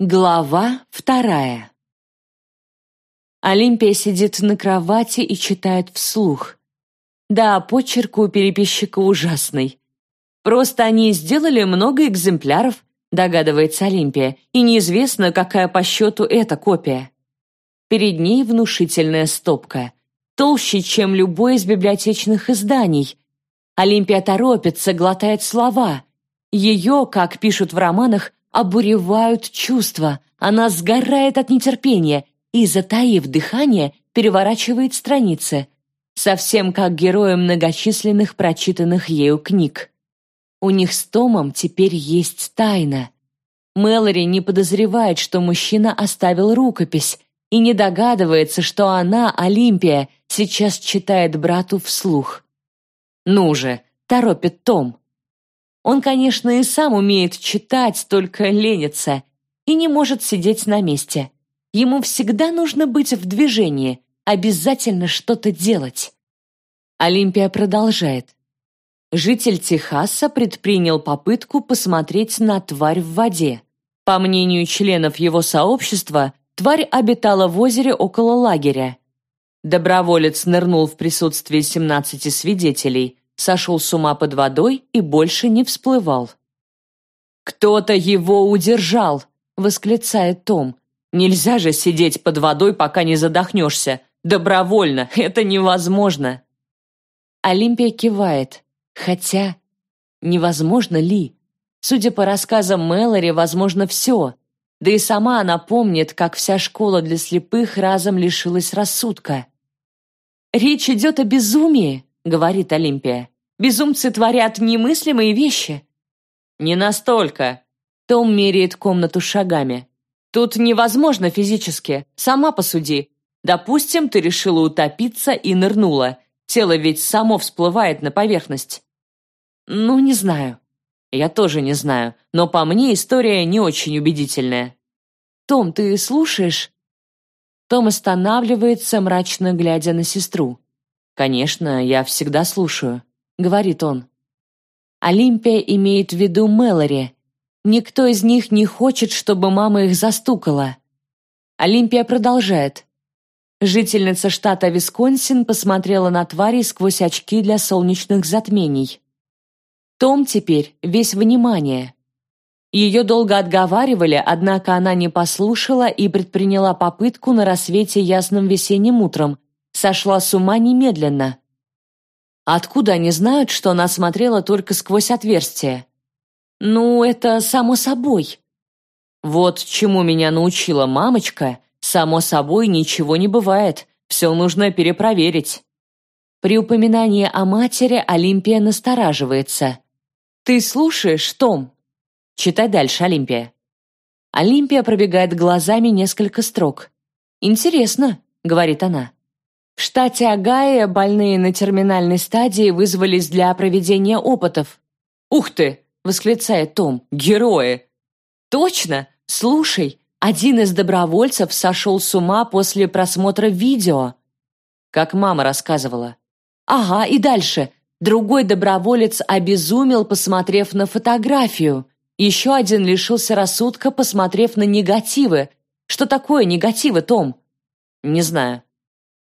Глава вторая Олимпия сидит на кровати и читает вслух. Да, почерк у переписчика ужасный. Просто они сделали много экземпляров, догадывается Олимпия, и неизвестно, какая по счету эта копия. Перед ней внушительная стопка, толще, чем любое из библиотечных изданий. Олимпия торопится, глотает слова. Ее, как пишут в романах, обуревают чувства. Она сгорает от нетерпения и, затаив дыхание, переворачивает страницы, совсем как герои многочисленных прочитанных ею книг. У них с Томом теперь есть тайна. Мэлори не подозревает, что мужчина оставил рукопись, и не догадывается, что она, Олимпия, сейчас читает брату вслух. «Ну же!» — торопит Том. Он, конечно, и сам умеет читать, только ленится, и не может сидеть на месте. Ему всегда нужно быть в движении, обязательно что-то делать. Олимпия продолжает. Житель Техаса предпринял попытку посмотреть на тварь в воде. По мнению членов его сообщества, тварь обитала в озере около лагеря. Доброволец нырнул в присутствии 17 свидетелей, сошел с ума под водой и больше не всплывал. «Кто-то его удержал!» — восклицает Том. «Нельзя же сидеть под водой, пока не задохнешься. Добровольно, это невозможно!» Олимпия кивает. Хотя, невозможно ли? Судя по рассказам Мэлори, возможно все. Да и сама она помнит, как вся школа для слепых разом лишилась рассудка. «Речь идет о безумии», — говорит Олимпия. «Безумцы творят немыслимые вещи». «Не настолько», — Том меряет комнату шагами. «Тут невозможно физически. Сама посуди. Допустим, ты решила утопиться и нырнула. Тело ведь само всплывает на поверхность». «Ну, не знаю». «Я тоже не знаю, но по мне история не очень убедительная». «Том, ты слушаешь?» Том останавливается, мрачно глядя на сестру. «Конечно, я всегда слушаю», — говорит он. Олимпия имеет в виду Мэлори. Никто из них не хочет, чтобы мама их застукала. Олимпия продолжает. Жительница штата Висконсин посмотрела на твари сквозь очки для солнечных затмений. Том теперь весь внимание. Ее долго отговаривали, однако она не послушала и предприняла попытку на рассвете ясным весенним утром, сошла с ума немедленно. Откуда они знают, что она смотрела только сквозь отверстие? Ну, это само собой. Вот чему меня научила мамочка, само собой ничего не бывает, все нужно перепроверить. При упоминании о матери Олимпия настораживается. «Ты слушаешь, Том?» Читай дальше, Олимпия. Олимпия пробегает глазами несколько строк. «Интересно», — говорит она. В штате Огайо больные на терминальной стадии вызвались для проведения опытов. «Ух ты!» — восклицает Том. «Герои!» «Точно! Слушай, один из добровольцев сошел с ума после просмотра видео». Как мама рассказывала. «Ага, и дальше. Другой доброволец обезумел, посмотрев на фотографию. Еще один лишился рассудка, посмотрев на негативы. Что такое негативы, Том?» «Не знаю».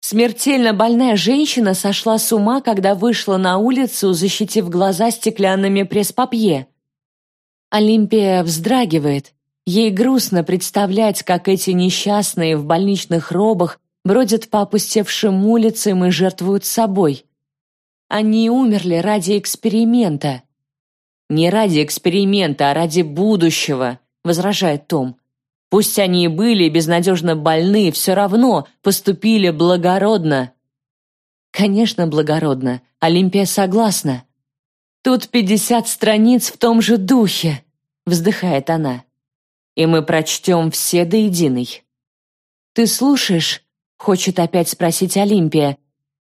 Смертельно больная женщина сошла с ума, когда вышла на улицу, защитив глаза стеклянными пресс-папье. Олимпия вздрагивает. Ей грустно представлять, как эти несчастные в больничных робах бродят по опустевшим улицам и жертвуют собой. Они умерли ради эксперимента. «Не ради эксперимента, а ради будущего», — возражает Том. Пусть они и были безнадежно больны, все равно поступили благородно. Конечно, благородно. Олимпия согласна. Тут пятьдесят страниц в том же духе, вздыхает она. И мы прочтем все до единой. Ты слушаешь? Хочет опять спросить Олимпия,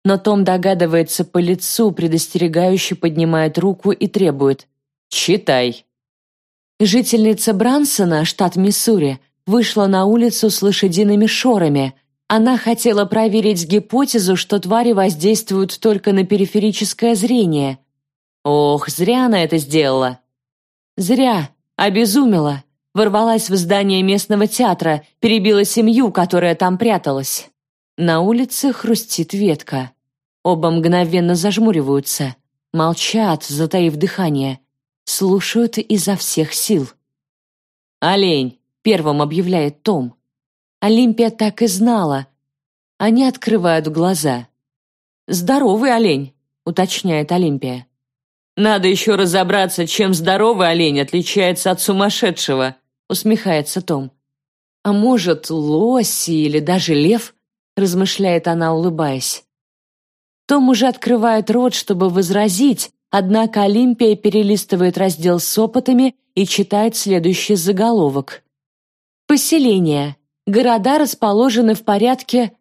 но Том догадывается по лицу, предостерегающе поднимает руку и требует. «Читай». Жительница Брансона, штат Миссури, вышла на улицу с лошадиными шорами. Она хотела проверить гипотезу, что твари воздействуют только на периферическое зрение. Ох, зря она это сделала. Зря, обезумела. ворвалась в здание местного театра, перебила семью, которая там пряталась. На улице хрустит ветка. Оба мгновенно зажмуриваются, молчат, затаив дыхание, слушают изо всех сил. «Олень!» — первым объявляет Том. Олимпия так и знала. Они открывают глаза. «Здоровый олень!» — уточняет Олимпия. «Надо еще разобраться, чем здоровый олень отличается от сумасшедшего», — усмехается Том. «А может, лось или даже лев?» — размышляет она, улыбаясь. Том уже открывает рот, чтобы возразить, однако Олимпия перелистывает раздел с опытами и читает следующий заголовок. «Поселение. Города расположены в порядке...»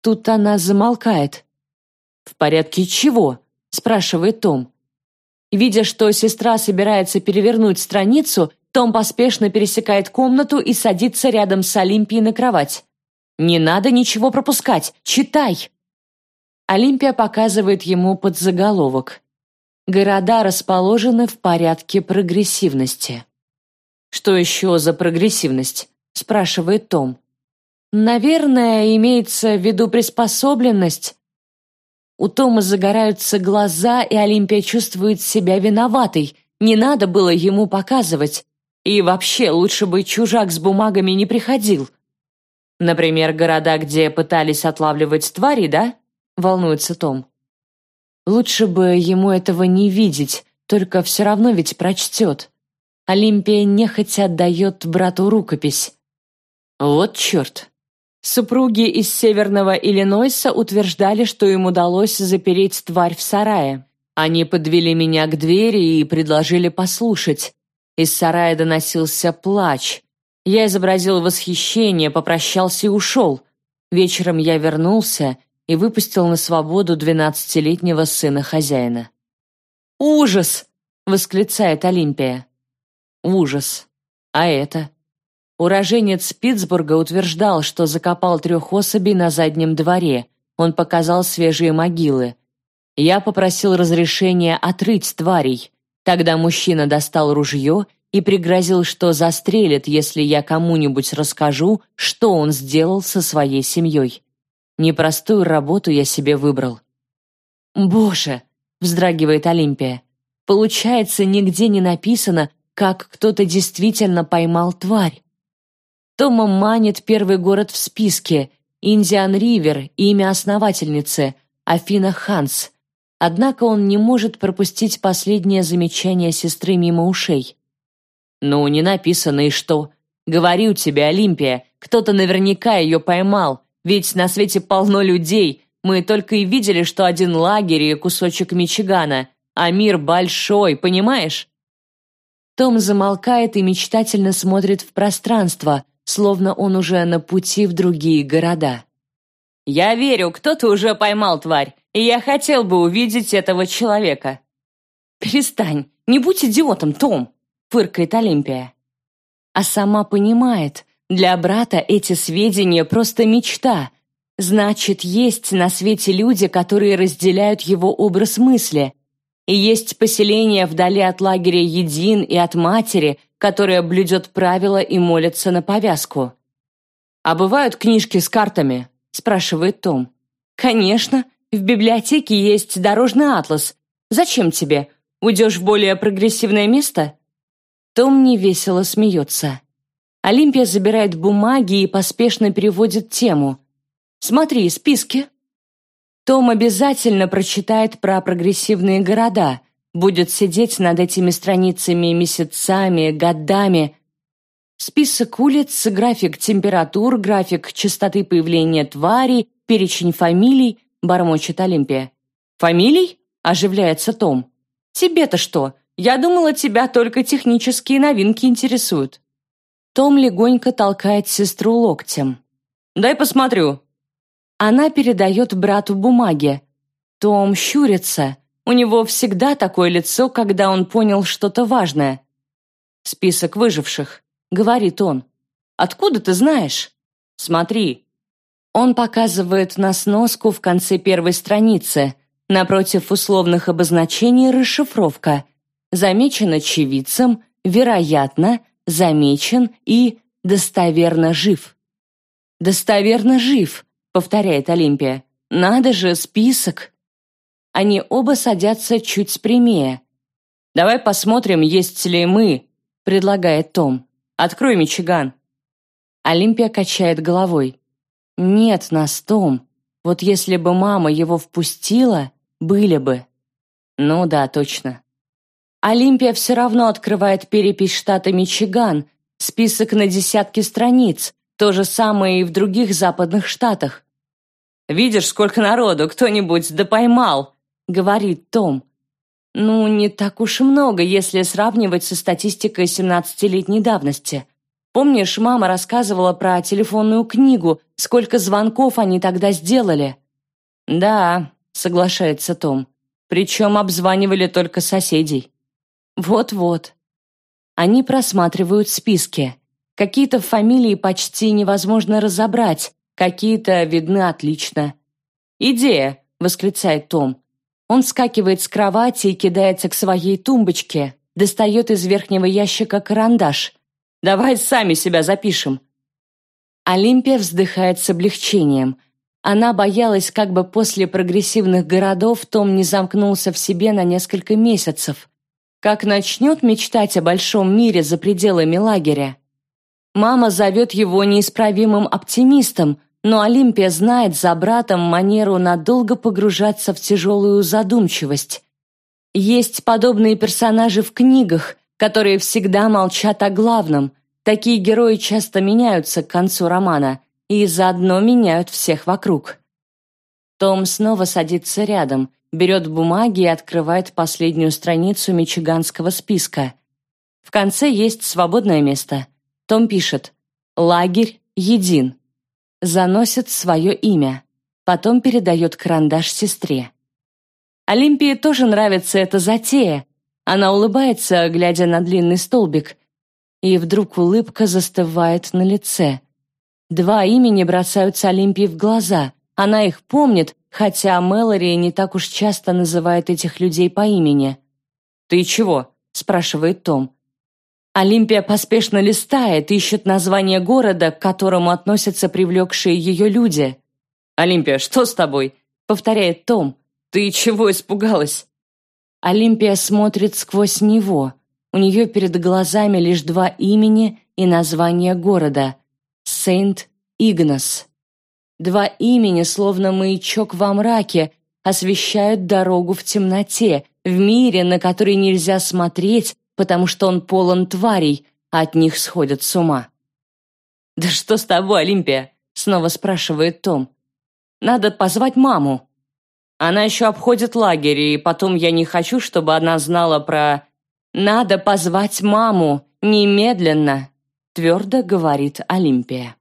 Тут она замолкает. «В порядке чего?» — спрашивает Том. Видя, что сестра собирается перевернуть страницу, том поспешно пересекает комнату и садится рядом с Олимпией на кровать. «Не надо ничего пропускать! Читай!» Олимпия показывает ему подзаголовок. Города расположены в порядке прогрессивности. «Что еще за прогрессивность?» – спрашивает Том. «Наверное, имеется в виду приспособленность». У Тома загораются глаза, и Олимпия чувствует себя виноватой. Не надо было ему показывать. И вообще, лучше бы чужак с бумагами не приходил. Например, города, где пытались отлавливать твари, да? Волнуется Том. Лучше бы ему этого не видеть, только все равно ведь прочтет. Олимпия нехотя отдает брату рукопись. Вот черт. Супруги из Северного Иллинойса утверждали, что им удалось запереть тварь в сарае. Они подвели меня к двери и предложили послушать. Из сарая доносился плач. Я изобразил восхищение, попрощался и ушел. Вечером я вернулся и выпустил на свободу двенадцатилетнего сына хозяина. «Ужас!» — восклицает Олимпия. «Ужас! А это?» Уроженец Питтсбурга утверждал, что закопал трех особей на заднем дворе. Он показал свежие могилы. Я попросил разрешения отрыть тварей. Тогда мужчина достал ружье и пригрозил, что застрелит, если я кому-нибудь расскажу, что он сделал со своей семьей. Непростую работу я себе выбрал. «Боже!» — вздрагивает Олимпия. «Получается, нигде не написано, как кто-то действительно поймал тварь. Тома манит первый город в списке — Индиан-Ривер, имя основательницы, Афина Ханс. Однако он не может пропустить последнее замечание сестры мимо ушей. «Ну, не написано, и что? Говорю тебе, Олимпия, кто-то наверняка ее поймал, ведь на свете полно людей. Мы только и видели, что один лагерь и кусочек Мичигана. А мир большой, понимаешь? Том замолкает и мечтательно смотрит в пространство, словно он уже на пути в другие города. «Я верю, кто-то уже поймал тварь, и я хотел бы увидеть этого человека». «Перестань, не будь идиотом, Том!» — фыркает Олимпия. А сама понимает, для брата эти сведения просто мечта. Значит, есть на свете люди, которые разделяют его образ мысли. И есть поселение вдали от лагеря Един и от матери, которая блюдет правила и молится на повязку. «А бывают книжки с картами?» – спрашивает Том. «Конечно. В библиотеке есть дорожный атлас. Зачем тебе? Уйдешь в более прогрессивное место?» Том невесело смеется. Олимпия забирает бумаги и поспешно переводит тему. «Смотри, списки». Том обязательно прочитает про прогрессивные города, будет сидеть над этими страницами месяцами, годами. Список улиц, график температур, график частоты появления тварей, перечень фамилий, бормочет Олимпия. «Фамилий?» – оживляется Том. «Тебе-то что? Я думала, тебя только технические новинки интересуют». Том легонько толкает сестру локтем. «Дай посмотрю». Она передает брату бумаги. Том щурится. У него всегда такое лицо, когда он понял что-то важное. «Список выживших», — говорит он. «Откуда ты знаешь?» «Смотри». Он показывает на сноску в конце первой страницы. Напротив условных обозначений расшифровка. Замечен очевидцем, вероятно, замечен и достоверно жив. «Достоверно жив», — повторяет Олимпия. «Надо же, список». Они оба садятся чуть спрямее. «Давай посмотрим, есть ли мы», — предлагает Том. «Открой Мичиган». Олимпия качает головой. «Нет нас, Том. Вот если бы мама его впустила, были бы». «Ну да, точно». Олимпия все равно открывает перепись штата Мичиган, список на десятки страниц, то же самое и в других западных штатах. «Видишь, сколько народу, кто-нибудь да поймал!» — говорит Том. Ну, не так уж и много, если сравнивать со статистикой 17-летней давности. Помнишь, мама рассказывала про телефонную книгу, сколько звонков они тогда сделали? Да, соглашается Том. Причем обзванивали только соседей. Вот-вот. Они просматривают списки. Какие-то фамилии почти невозможно разобрать, какие-то видны отлично. «Идея!» — восклицает Том. Он вскакивает с кровати и кидается к своей тумбочке, достает из верхнего ящика карандаш. «Давай сами себя запишем!» Олимпия вздыхает с облегчением. Она боялась, как бы после прогрессивных городов Том не замкнулся в себе на несколько месяцев. Как начнет мечтать о большом мире за пределами лагеря? Мама зовет его неисправимым оптимистом, но Олимпия знает за братом манеру надолго погружаться в тяжелую задумчивость. Есть подобные персонажи в книгах, которые всегда молчат о главном. Такие герои часто меняются к концу романа и заодно меняют всех вокруг. Том снова садится рядом, берет бумаги и открывает последнюю страницу мичиганского списка. В конце есть свободное место. Том пишет «Лагерь един». Заносит свое имя. Потом передает карандаш сестре. Олимпии тоже нравится эта затея. Она улыбается, глядя на длинный столбик. И вдруг улыбка застывает на лице. Два имени бросаются Олимпии в глаза. Она их помнит, хотя Мэлори не так уж часто называет этих людей по имени. «Ты чего?» – спрашивает Том. Олимпия поспешно листает, ищет название города, к которому относятся привлекшие ее люди. «Олимпия, что с тобой?» – повторяет Том. «Ты чего испугалась?» Олимпия смотрит сквозь него. У нее перед глазами лишь два имени и название города – Сент-Игнас. Два имени, словно маячок во мраке, освещают дорогу в темноте, в мире, на который нельзя смотреть, потому что он полон тварей, а от них сходят с ума. «Да что с тобой, Олимпия?» — снова спрашивает Том. «Надо позвать маму». Она еще обходит лагерь, и потом я не хочу, чтобы она знала про... «Надо позвать маму, немедленно», — твердо говорит Олимпия.